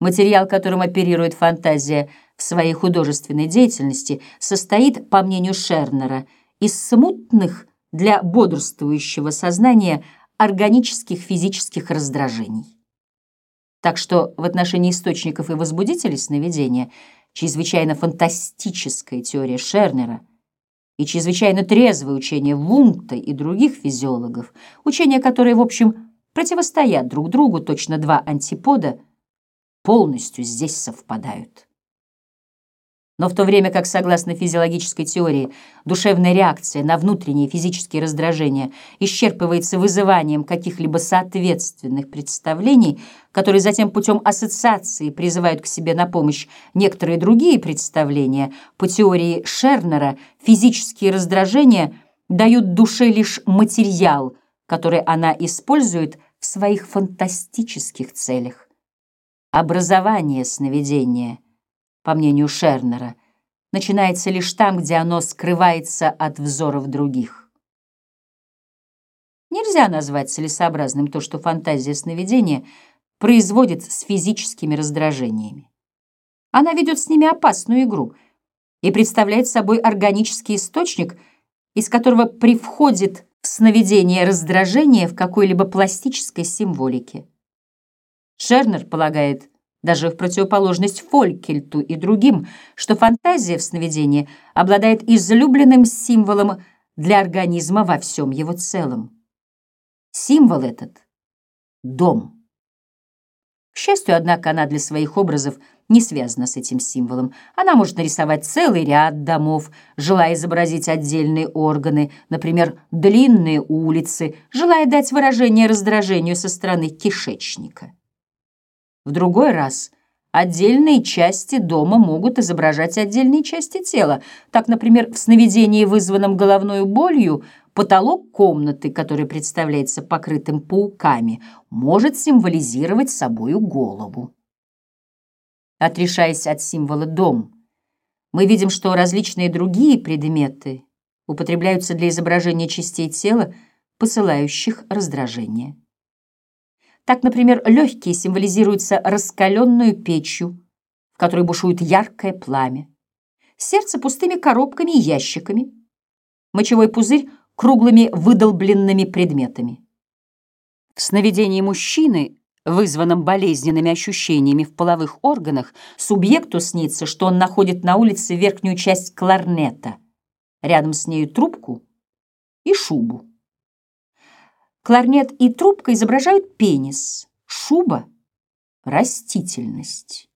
Материал, которым оперирует фантазия в своей художественной деятельности, состоит, по мнению Шернера, из смутных для бодрствующего сознания органических физических раздражений. Так что в отношении источников и возбудителей сновидения чрезвычайно фантастическая теория Шернера и чрезвычайно трезвое учение Вунта и других физиологов, учения, которые, в общем, противостоят друг другу, точно два антипода, полностью здесь совпадают. Но в то время как, согласно физиологической теории, душевная реакция на внутренние физические раздражения исчерпывается вызыванием каких-либо соответственных представлений, которые затем путем ассоциации призывают к себе на помощь некоторые другие представления, по теории Шернера физические раздражения дают душе лишь материал, который она использует в своих фантастических целях. Образование сновидения – по мнению Шернера, начинается лишь там, где оно скрывается от взоров других. Нельзя назвать целесообразным то, что фантазия сновидения производит с физическими раздражениями. Она ведет с ними опасную игру и представляет собой органический источник, из которого привходит в сновидение раздражение в какой-либо пластической символике. Шернер полагает, даже в противоположность Фолькельту и другим, что фантазия в сновидении обладает излюбленным символом для организма во всем его целом. Символ этот — дом. К счастью, однако, она для своих образов не связана с этим символом. Она может нарисовать целый ряд домов, желая изобразить отдельные органы, например, длинные улицы, желая дать выражение раздражению со стороны кишечника. В другой раз отдельные части дома могут изображать отдельные части тела. Так, например, в сновидении, вызванном головной болью, потолок комнаты, который представляется покрытым пауками, может символизировать собою голову. Отрешаясь от символа «дом», мы видим, что различные другие предметы употребляются для изображения частей тела, посылающих раздражение. Так, например, легкие символизируются раскаленную печью, в которой бушует яркое пламя, сердце пустыми коробками и ящиками, мочевой пузырь круглыми выдолбленными предметами. В сновидении мужчины, вызванном болезненными ощущениями в половых органах, субъекту снится, что он находит на улице верхнюю часть кларнета, рядом с нею трубку и шубу. Кларнет и трубка изображают пенис, шуба — растительность.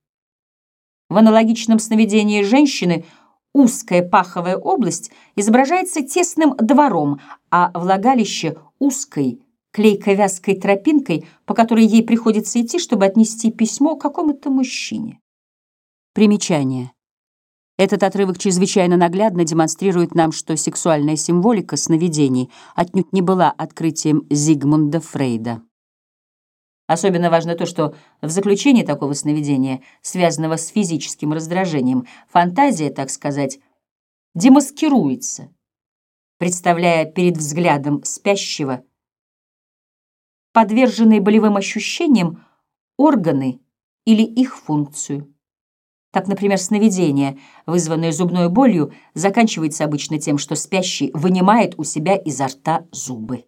В аналогичном сновидении женщины узкая паховая область изображается тесным двором, а влагалище — узкой, клейко-вязкой тропинкой, по которой ей приходится идти, чтобы отнести письмо какому-то мужчине. Примечание. Этот отрывок чрезвычайно наглядно демонстрирует нам, что сексуальная символика сновидений отнюдь не была открытием Зигмунда Фрейда. Особенно важно то, что в заключении такого сновидения, связанного с физическим раздражением, фантазия, так сказать, демаскируется, представляя перед взглядом спящего подверженные болевым ощущениям органы или их функцию. Так, например, сновидение, вызванное зубной болью, заканчивается обычно тем, что спящий вынимает у себя изо рта зубы.